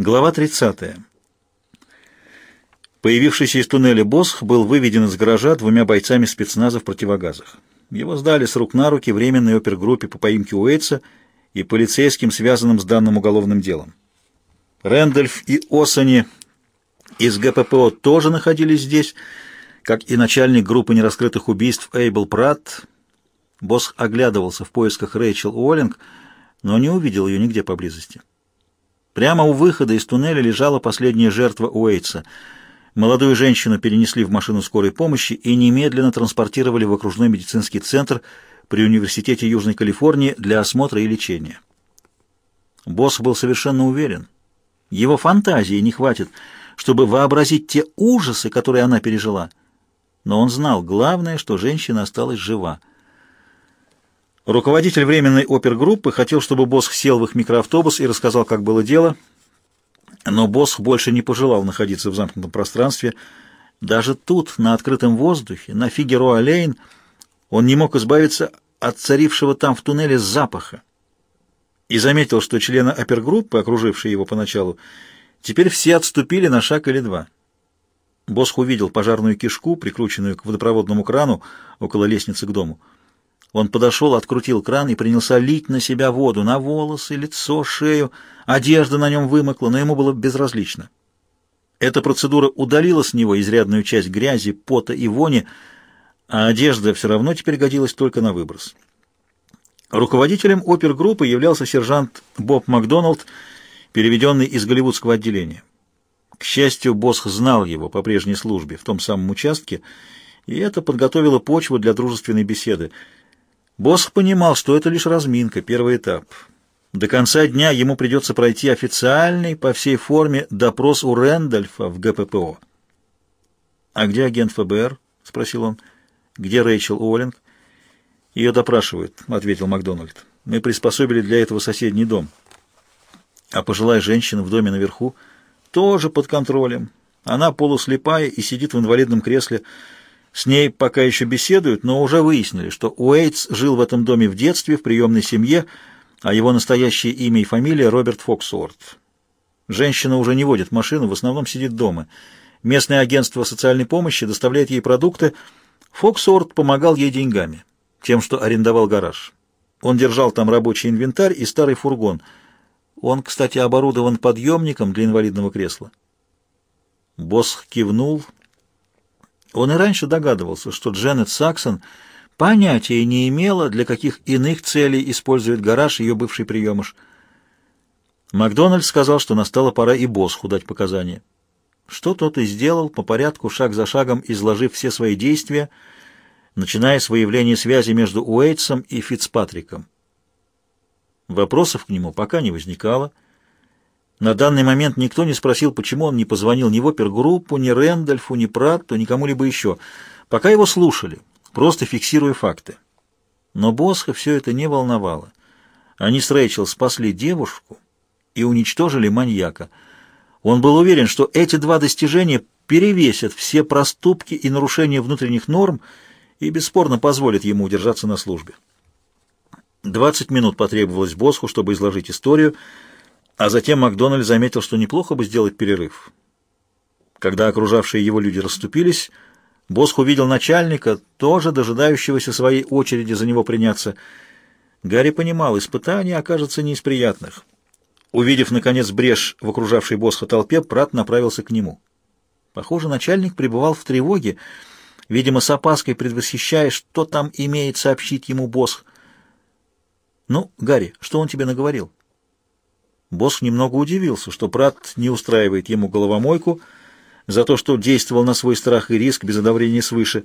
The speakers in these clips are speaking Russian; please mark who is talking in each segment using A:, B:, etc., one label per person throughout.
A: Глава 30. Появившийся из туннеля Босх был выведен из гаража двумя бойцами спецназа в противогазах. Его сдали с рук на руки временной опергруппе по поимке Уэйтса и полицейским, связанным с данным уголовным делом. Рэндольф и Осани из ГППО тоже находились здесь, как и начальник группы нераскрытых убийств Эйбл Пратт. Босх оглядывался в поисках Рэйчел Уоллинг, но не увидел ее нигде поблизости. Прямо у выхода из туннеля лежала последняя жертва Уэйтса. Молодую женщину перенесли в машину скорой помощи и немедленно транспортировали в окружной медицинский центр при Университете Южной Калифорнии для осмотра и лечения. Босс был совершенно уверен. Его фантазии не хватит, чтобы вообразить те ужасы, которые она пережила. Но он знал, главное, что женщина осталась жива. Руководитель временной опергруппы хотел, чтобы Босх сел в их микроавтобус и рассказал, как было дело, но Босх больше не пожелал находиться в замкнутом пространстве. Даже тут, на открытом воздухе, на Фигероа-Лейн, он не мог избавиться от царившего там в туннеле запаха и заметил, что члены опергруппы, окружившие его поначалу, теперь все отступили на шаг или два. Босх увидел пожарную кишку, прикрученную к водопроводному крану около лестницы к дому. Он подошел, открутил кран и принялся лить на себя воду, на волосы, лицо, шею. Одежда на нем вымокла, но ему было безразлично. Эта процедура удалила с него изрядную часть грязи, пота и вони, а одежда все равно теперь годилась только на выброс. Руководителем опергруппы являлся сержант Боб Макдоналд, переведенный из голливудского отделения. К счастью, Босх знал его по прежней службе в том самом участке, и это подготовило почву для дружественной беседы — Босх понимал, что это лишь разминка, первый этап. До конца дня ему придется пройти официальный по всей форме допрос у Рэндольфа в ГППО. «А где агент ФБР?» — спросил он. «Где Рэйчел Уоллинг?» «Ее допрашивают», — ответил Макдональд. «Мы приспособили для этого соседний дом». А пожилая женщина в доме наверху тоже под контролем. Она полуслепая и сидит в инвалидном кресле, — с ней пока еще беседуют, но уже выяснили, что Уэйтс жил в этом доме в детстве, в приемной семье, а его настоящее имя и фамилия Роберт Фоксуорт. Женщина уже не водит машину, в основном сидит дома. Местное агентство социальной помощи доставляет ей продукты. Фоксуорт помогал ей деньгами, тем, что арендовал гараж. Он держал там рабочий инвентарь и старый фургон. Он, кстати, оборудован подъемником для инвалидного кресла. Босс кивнул, он и раньше догадывался, что Дженнет Саксон понятия не имела, для каких иных целей использует гараж ее бывший приемыш. Макдональд сказал, что настала пора и Босху дать показания. Что тот и сделал, по порядку, шаг за шагом, изложив все свои действия, начиная с выявления связи между Уэйтсом и Фицпатриком. Вопросов к нему пока не возникало, на данный момент никто не спросил, почему он не позвонил ни в опергруппу, ни Рэндольфу, ни Пратту, ни кому-либо еще. Пока его слушали, просто фиксируя факты. Но Босха все это не волновало. Они с Рэйчел спасли девушку и уничтожили маньяка. Он был уверен, что эти два достижения перевесят все проступки и нарушения внутренних норм и бесспорно позволят ему удержаться на службе. Двадцать минут потребовалось Босху, чтобы изложить историю, а затем Макдональд заметил, что неплохо бы сделать перерыв. Когда окружавшие его люди расступились, Босх увидел начальника, тоже дожидающегося своей очереди за него приняться. Гарри понимал, испытание окажется не из приятных. Увидев, наконец, брешь в окружавшей Босха толпе, Прат направился к нему. Похоже, начальник пребывал в тревоге, видимо, с опаской предвосхищая, что там имеет сообщить ему Босх. «Ну, Гарри, что он тебе наговорил?» Босх немного удивился, что Прат не устраивает ему головомойку за то, что действовал на свой страх и риск без одобрения свыше.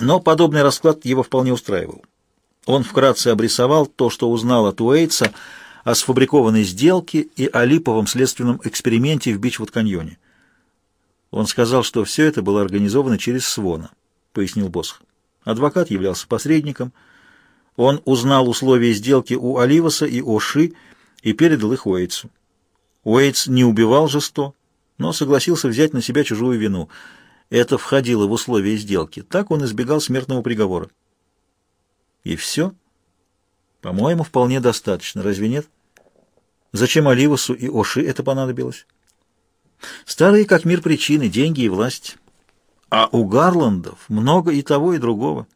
A: Но подобный расклад его вполне устраивал. Он вкратце обрисовал то, что узнал от Уэйтса о сфабрикованной сделке и о липовом следственном эксперименте в Бичвуд-каньоне. Он сказал, что все это было организовано через Свона, пояснил Босх. Адвокат являлся посредником. Он узнал условия сделки у Оливаса и Оши, и передал их Уэйтсу. Уэйтс не убивал Жесто, но согласился взять на себя чужую вину. Это входило в условия сделки. Так он избегал смертного приговора. И все? По-моему, вполне достаточно. Разве нет? Зачем Оливасу и Оши это понадобилось? Старые как мир причины, деньги и власть. А у Гарландов много и того, и другого.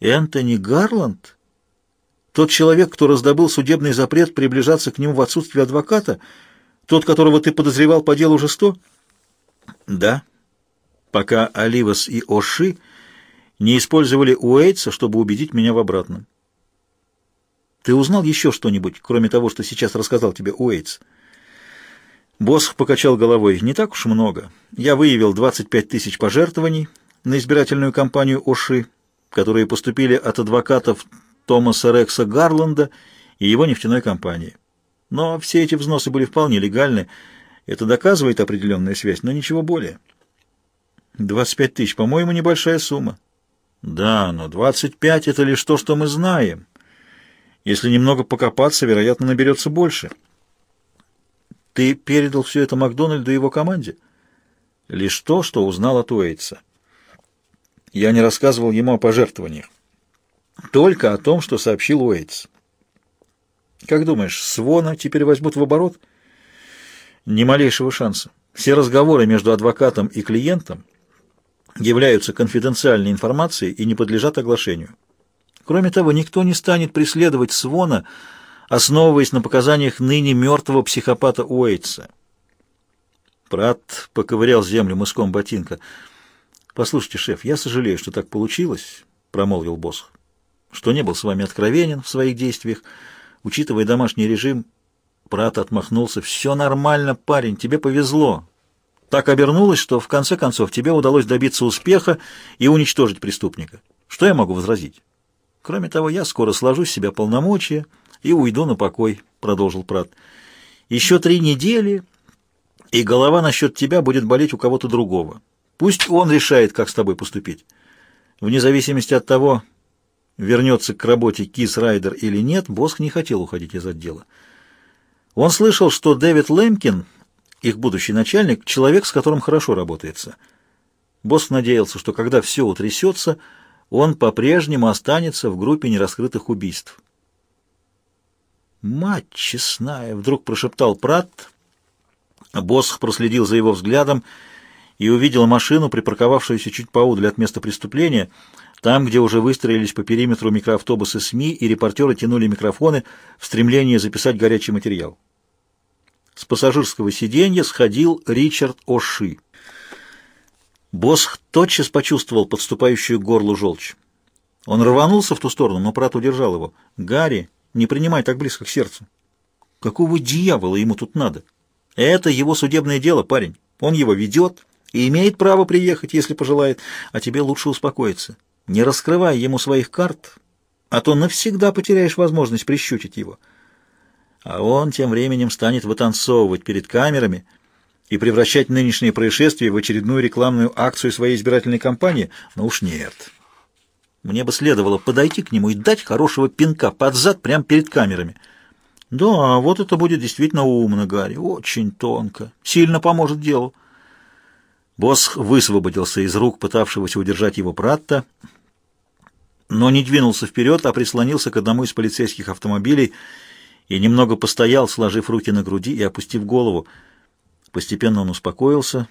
A: Энтони Гарланд? Тот человек, кто раздобыл судебный запрет приближаться к нему в отсутствие адвоката? Тот, которого ты подозревал по делу Жесто? Да. Пока Оливас и Оши не использовали Уэйтса, чтобы убедить меня в обратном. Ты узнал еще что-нибудь, кроме того, что сейчас рассказал тебе Уэйтс? Босх покачал головой. Не так уж много. Я выявил 25 тысяч пожертвований на избирательную кампанию Оши, которые поступили от адвокатов Томаса Рекса Гарланда и его нефтяной компании. Но все эти взносы были вполне легальны. Это доказывает определенную связь, но ничего более. 25 тысяч, по-моему, небольшая сумма. Да, но 25 — это лишь то, что мы знаем. Если немного покопаться, вероятно, наберется больше. Ты передал все это Макдональду и его команде? Лишь то, что узнал от Уэйтса. Я не рассказывал ему о пожертвованиях. Только о том, что сообщил Уэйтс. Как думаешь, Свона теперь возьмут в оборот? Ни малейшего шанса. Все разговоры между адвокатом и клиентом являются конфиденциальной информацией и не подлежат оглашению. Кроме того, никто не станет преследовать Свона, основываясь на показаниях ныне мертвого психопата Уэйтса. Прат поковырял землю мыском ботинка. «Послушайте, шеф, я сожалею, что так получилось», — промолвил босс, «что не был с вами откровенен в своих действиях. Учитывая домашний режим, Прат отмахнулся. «Все нормально, парень, тебе повезло. Так обернулось, что в конце концов тебе удалось добиться успеха и уничтожить преступника. Что я могу возразить? Кроме того, я скоро сложу с себя полномочия и уйду на покой, продолжил Прат. Еще три недели, и голова насчет тебя будет болеть у кого-то другого. Пусть он решает, как с тобой поступить. Вне зависимости от того, вернется к работе Кис Райдер или нет, Босх не хотел уходить из отдела. Он слышал, что Дэвид Лемкин их будущий начальник, человек, с которым хорошо работается. Босс надеялся, что когда все утрясется, он по-прежнему останется в группе нераскрытых убийств. «Мать честная!» — вдруг прошептал Пратт. Босс проследил за его взглядом и увидел машину, припарковавшуюся чуть поодаль от места преступления, там, где уже выстроились по периметру микроавтобусы СМИ, и репортеры тянули микрофоны в стремлении записать горячий материал. С пассажирского сиденья сходил Ричард Оши. Босх тотчас почувствовал подступающую к горлу желчь. Он рванулся в ту сторону, но Прат удержал его. «Гарри, не принимай так близко к сердцу. Какого дьявола ему тут надо? Это его судебное дело, парень. Он его ведет и имеет право приехать, если пожелает, а тебе лучше успокоиться. Не раскрывай ему своих карт, а то навсегда потеряешь возможность прищучить его» а он тем временем станет вытанцовывать перед камерами и превращать нынешнее происшествие в очередную рекламную акцию своей избирательной кампании? Ну уж нет. Мне бы следовало подойти к нему и дать хорошего пинка под зад прямо перед камерами. Да, вот это будет действительно умно, Гарри, очень тонко, сильно поможет делу. Босс высвободился из рук пытавшегося удержать его Пратта, но не двинулся вперед, а прислонился к одному из полицейских автомобилей и немного постоял, сложив руки на груди и опустив голову. Постепенно он успокоился.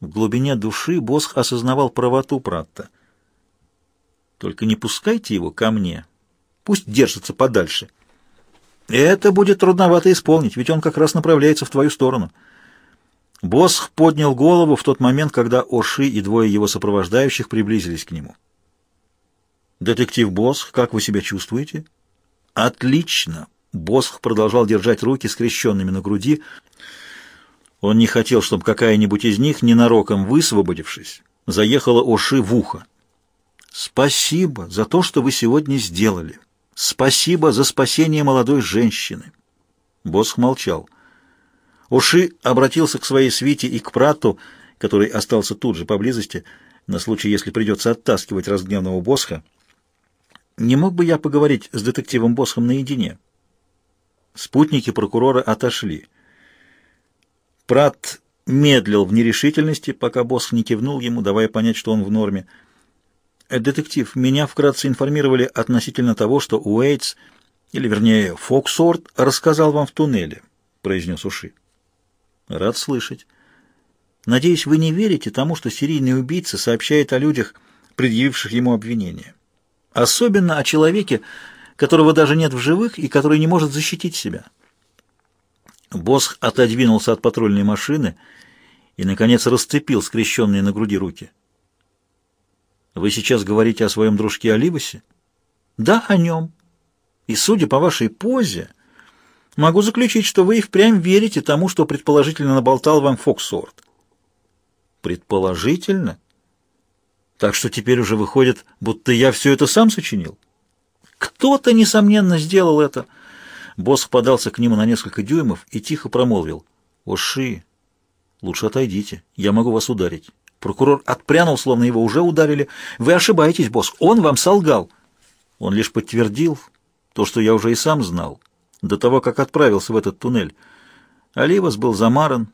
A: В глубине души Босх осознавал правоту Пратта. «Только не пускайте его ко мне. Пусть держится подальше. Это будет трудновато исполнить, ведь он как раз направляется в твою сторону». Босх поднял голову в тот момент, когда Оши и двое его сопровождающих приблизились к нему. «Детектив Босх, как вы себя чувствуете?» «Отлично. Босх продолжал держать руки скрещенными на груди. Он не хотел, чтобы какая-нибудь из них, ненароком высвободившись, заехала Оши в ухо. «Спасибо за то, что вы сегодня сделали. Спасибо за спасение молодой женщины». Босх молчал. Оши обратился к своей свите и к прату, который остался тут же поблизости, на случай, если придется оттаскивать разгневанного Босха. «Не мог бы я поговорить с детективом Босхом наедине?» Спутники прокурора отошли. Прат медлил в нерешительности, пока босс не кивнул ему, давая понять, что он в норме. «Э, «Детектив, меня вкратце информировали относительно того, что Уэйтс Или, вернее, Фоксорт рассказал вам в туннеле, произнес Уши. Рад слышать. Надеюсь, вы не верите тому, что серийный убийца сообщает о людях, предъявивших ему обвинения. Особенно о человеке, которого даже нет в живых и который не может защитить себя. Босх отодвинулся от патрульной машины и, наконец, расцепил скрещенные на груди руки. «Вы сейчас говорите о своем дружке Оливасе?» «Да, о нем. И, судя по вашей позе, могу заключить, что вы и впрямь верите тому, что предположительно наболтал вам Фоксорт». «Предположительно? Так что теперь уже выходит, будто я все это сам сочинил?» «Кто-то, несомненно, сделал это». Босс подался к нему на несколько дюймов и тихо промолвил. «Оши, лучше отойдите, я могу вас ударить». Прокурор отпрянул, словно его уже ударили. «Вы ошибаетесь, босс, он вам солгал». Он лишь подтвердил то, что я уже и сам знал, до того, как отправился в этот туннель. Оливас был замаран.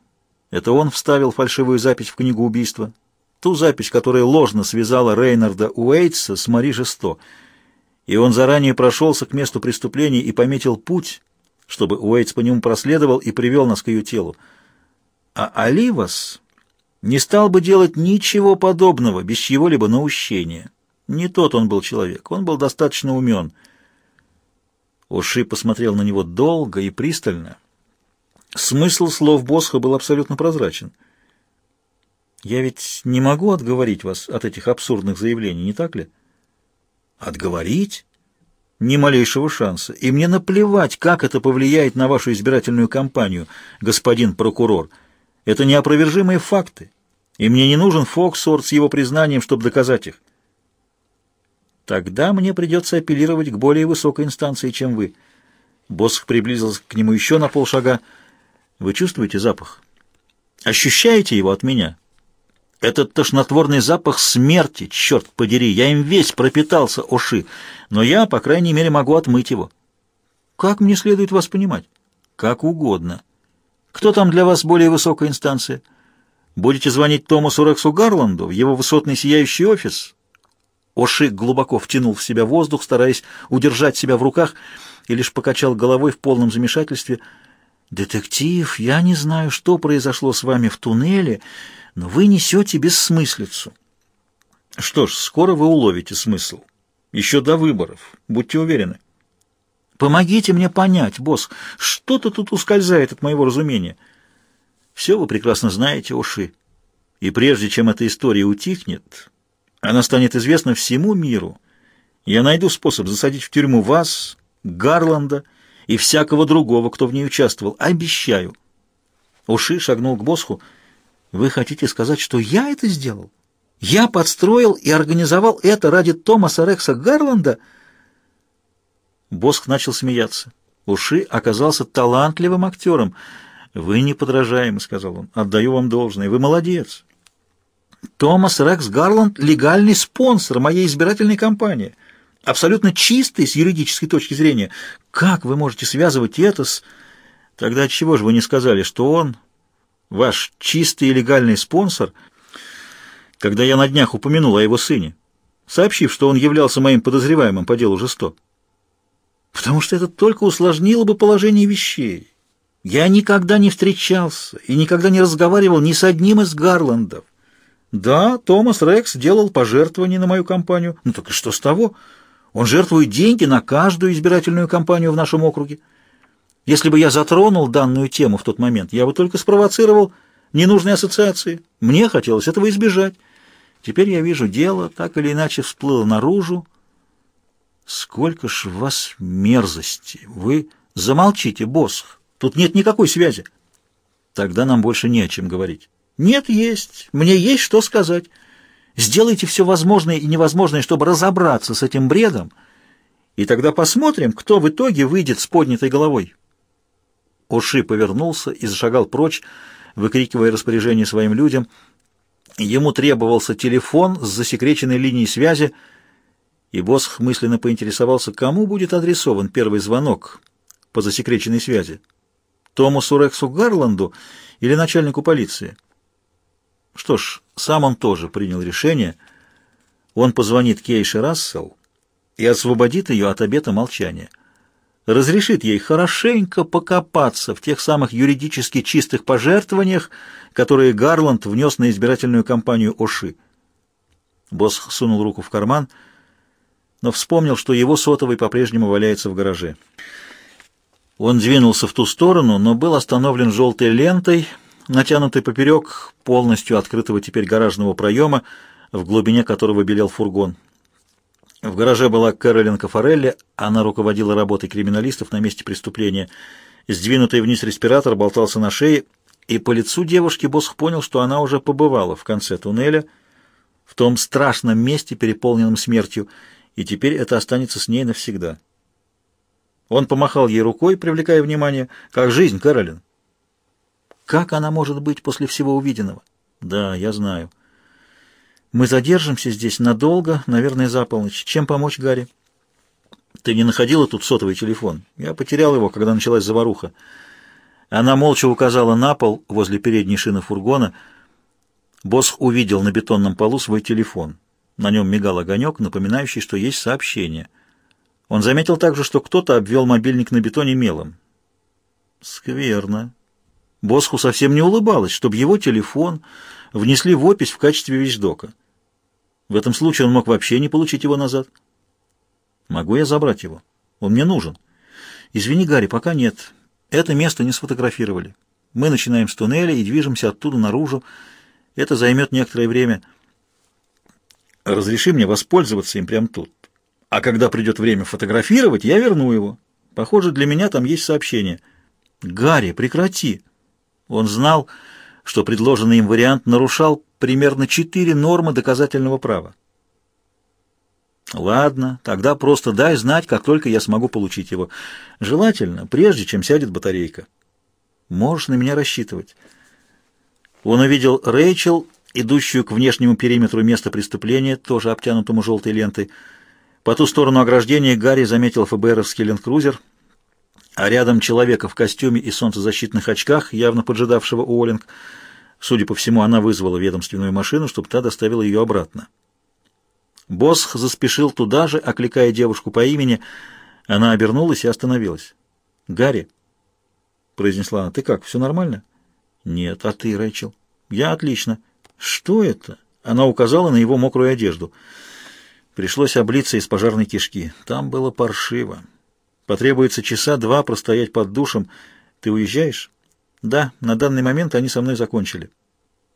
A: Это он вставил фальшивую запись в книгу убийства. Ту запись, которая ложно связала Рейнарда Уэйтса с Мари Жесто — и он заранее прошелся к месту преступления и пометил путь, чтобы Уэйтс по нему проследовал и привел нас к ее телу. А Оливас не стал бы делать ничего подобного, без чьего-либо наущения. Не тот он был человек, он был достаточно умен. Оши посмотрел на него долго и пристально. Смысл слов Босха был абсолютно прозрачен. «Я ведь не могу отговорить вас от этих абсурдных заявлений, не так ли?» Отговорить? Ни малейшего шанса. И мне наплевать, как это повлияет на вашу избирательную кампанию, господин прокурор. Это неопровержимые факты. И мне не нужен Фоксорт с его признанием, чтобы доказать их. Тогда мне придется апеллировать к более высокой инстанции, чем вы. Босх приблизился к нему еще на полшага. Вы чувствуете запах? Ощущаете его от меня? Этот тошнотворный запах смерти, черт подери, я им весь пропитался, Оши, но я, по крайней мере, могу отмыть его. Как мне следует вас понимать? Как угодно. Кто там для вас более высокая инстанция? Будете звонить Томасу Рексу Гарланду в его высотный сияющий офис? Оши глубоко втянул в себя воздух, стараясь удержать себя в руках, и лишь покачал головой в полном замешательстве. «Детектив, я не знаю, что произошло с вами в туннеле», но вы несете бессмыслицу. Что ж, скоро вы уловите смысл. Еще до выборов, будьте уверены. Помогите мне понять, босс, что-то тут ускользает от моего разумения. Все вы прекрасно знаете, Уши. И прежде чем эта история утихнет, она станет известна всему миру. Я найду способ засадить в тюрьму вас, Гарланда и всякого другого, кто в ней участвовал. Обещаю. Уши шагнул к Босху. Вы хотите сказать, что я это сделал? Я подстроил и организовал это ради Томаса Рекса Гарланда? Босх начал смеяться. Уши оказался талантливым актером. «Вы неподражаемы», — сказал он. «Отдаю вам должное. Вы молодец». «Томас Рекс Гарланд — легальный спонсор моей избирательной кампании. Абсолютно чистый с юридической точки зрения. Как вы можете связывать это с...» «Тогда чего же вы не сказали, что он ваш чистый и легальный спонсор, когда я на днях упомянул о его сыне, сообщив, что он являлся моим подозреваемым по делу Жесто. Потому что это только усложнило бы положение вещей. Я никогда не встречался и никогда не разговаривал ни с одним из Гарландов. Да, Томас Рекс делал пожертвования на мою кампанию. Ну так и что с того? Он жертвует деньги на каждую избирательную кампанию в нашем округе. Если бы я затронул данную тему в тот момент, я бы только спровоцировал ненужные ассоциации. Мне хотелось этого избежать. Теперь я вижу, дело так или иначе всплыло наружу. Сколько ж у вас мерзости! Вы замолчите, босс. Тут нет никакой связи. Тогда нам больше не о чем говорить. Нет, есть. Мне есть что сказать. Сделайте все возможное и невозможное, чтобы разобраться с этим бредом, и тогда посмотрим, кто в итоге выйдет с поднятой головой. Оши повернулся и зашагал прочь, выкрикивая распоряжение своим людям. Ему требовался телефон с засекреченной линией связи, и Босх мысленно поинтересовался, кому будет адресован первый звонок по засекреченной связи. Томасу Рексу Гарланду или начальнику полиции? Что ж, сам он тоже принял решение. Он позвонит Кейше Рассел и освободит ее от обета молчания. разрешит ей хорошенько покопаться в тех самых юридически чистых пожертвованиях, которые Гарланд внес на избирательную кампанию Оши. Босх сунул руку в карман, но вспомнил, что его сотовый по-прежнему валяется в гараже. Он двинулся в ту сторону, но был остановлен желтой лентой, натянутой поперек полностью открытого теперь гаражного проема, в глубине которого белел фургон. В гараже была Кэролин Кафарелли, она руководила работой криминалистов на месте преступления. Сдвинутый вниз респиратор болтался на шее, и по лицу девушки Босх понял, что она уже побывала в конце туннеля, в том страшном месте, переполненном смертью, и теперь это останется с ней навсегда. Он помахал ей рукой, привлекая внимание. «Как жизнь, Кэролин?» «Как она может быть после всего увиденного?» «Да, я знаю». «Мы задержимся здесь надолго, наверное, за полночь. Чем помочь, Гарри?» «Ты не находила тут сотовый телефон? Я потерял его, когда началась заваруха». Она молча указала на пол возле передней шины фургона. Босх увидел на бетонном полу свой телефон. На нем мигал огонек, напоминающий, что есть сообщение. Он заметил также, что кто-то обвел мобильник на бетоне мелом. Скверно. Босху совсем не улыбалось, чтобы его телефон внесли в опись в качестве вещдока. В этом случае он мог вообще не получить его назад. Могу я забрать его? Он мне нужен. Извини, Гарри, пока нет. Это место не сфотографировали. Мы начинаем с туннеля и движемся оттуда наружу. Это займет некоторое время. Разреши мне воспользоваться им прямо тут. А когда придет время фотографировать, я верну его. Похоже, для меня там есть сообщение. Гарри, прекрати. Он знал, что предложенный им вариант нарушал примерно четыре нормы доказательного права. Ладно, тогда просто дай знать, как только я смогу получить его. Желательно, прежде чем сядет батарейка. Можешь на меня рассчитывать. Он увидел Рэйчел, идущую к внешнему периметру места преступления, тоже обтянутому желтой лентой. По ту сторону ограждения Гарри заметил ФБРовский ленд-крузер, а рядом человека в костюме и солнцезащитных очках, явно поджидавшего Уоллинг. Судя по всему, она вызвала ведомственную машину, чтобы та доставила ее обратно. Босх заспешил туда же, окликая девушку по имени. Она обернулась и остановилась. «Гарри», — произнесла она, — «ты как, все нормально?» «Нет, а ты, Рэйчел?» «Я отлично». «Что это?» Она указала на его мокрую одежду. Пришлось облиться из пожарной кишки. Там было паршиво. Потребуется часа два простоять под душем. Ты уезжаешь? Да, на данный момент они со мной закончили.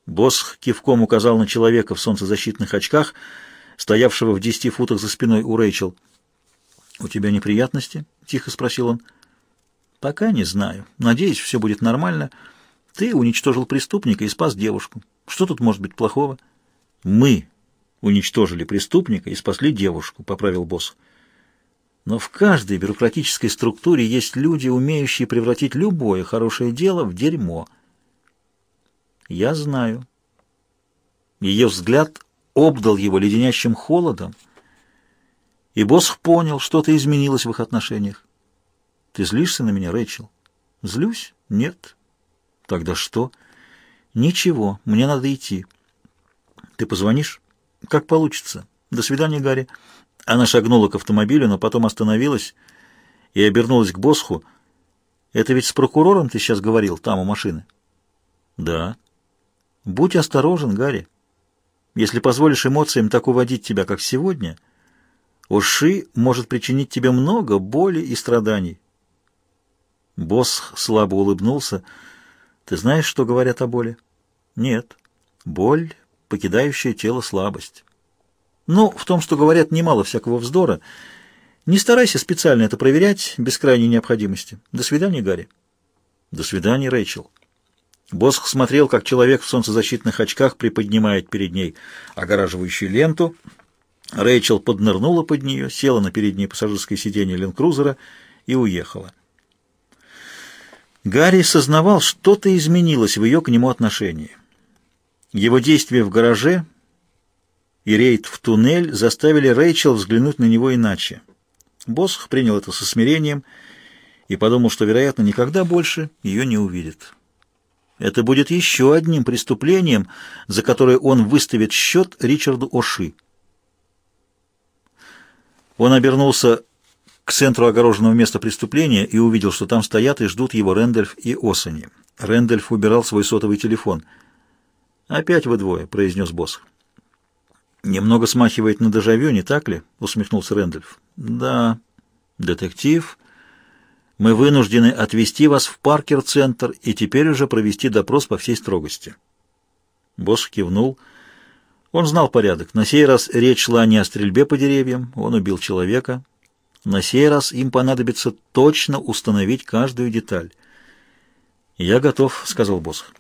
A: Босх кивком указал на человека в солнцезащитных очках — стоявшего в десяти футах за спиной у Рэйчел. «У тебя неприятности?» — тихо спросил он. «Пока не знаю. Надеюсь, все будет нормально. Ты уничтожил преступника и спас девушку. Что тут может быть плохого?» «Мы уничтожили преступника и спасли девушку», — поправил босс. «Но в каждой бюрократической структуре есть люди, умеющие превратить любое хорошее дело в дерьмо». «Я знаю». Ее взгляд обдал его леденящим холодом, и Босх понял, что-то изменилось в их отношениях. «Ты злишься на меня, Рэйчел?» «Злюсь? Нет». «Тогда что?» «Ничего, мне надо идти». «Ты позвонишь?» «Как получится. До свидания, Гарри». Она шагнула к автомобилю, но потом остановилась и обернулась к Босху. «Это ведь с прокурором ты сейчас говорил, там, у машины?» «Да». «Будь осторожен, Гарри. Если позволишь эмоциям так уводить тебя, как сегодня, Уши может причинить тебе много боли и страданий. Босс слабо улыбнулся. Ты знаешь, что говорят о боли? Нет. Боль, покидающая тело слабость. Ну, в том, что говорят немало всякого вздора. Не старайся специально это проверять без крайней необходимости. До свидания, Гарри. До свидания, Рэйчел. Босх смотрел, как человек в солнцезащитных очках приподнимает перед ней огораживающую ленту. Рэйчел поднырнула под нее, села на переднее пассажирское сиденье ленд-крузера и уехала. Гарри сознавал, что-то изменилось в ее к нему отношении. Его действия в гараже и рейд в туннель заставили Рэйчел взглянуть на него иначе. Босх принял это со смирением и подумал, что, вероятно, никогда больше ее не увидит. Это будет еще одним преступлением, за которое он выставит счет Ричарду Оши. Он обернулся к центру огороженного места преступления и увидел, что там стоят и ждут его Рэндольф и Осани. Рэндольф убирал свой сотовый телефон. «Опять вы двое», — произнес босс. «Немного смахивает на дежавю, не так ли?» — усмехнулся Рэндольф. «Да, детектив. Мы вынуждены отвезти вас в Паркер-центр и теперь уже провести допрос по всей строгости». Босс кивнул. Он знал порядок. На сей раз речь шла не о стрельбе по деревьям, он убил человека. На сей раз им понадобится точно установить каждую деталь. «Я готов», — сказал Босх.